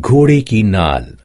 घोड़े की नाल।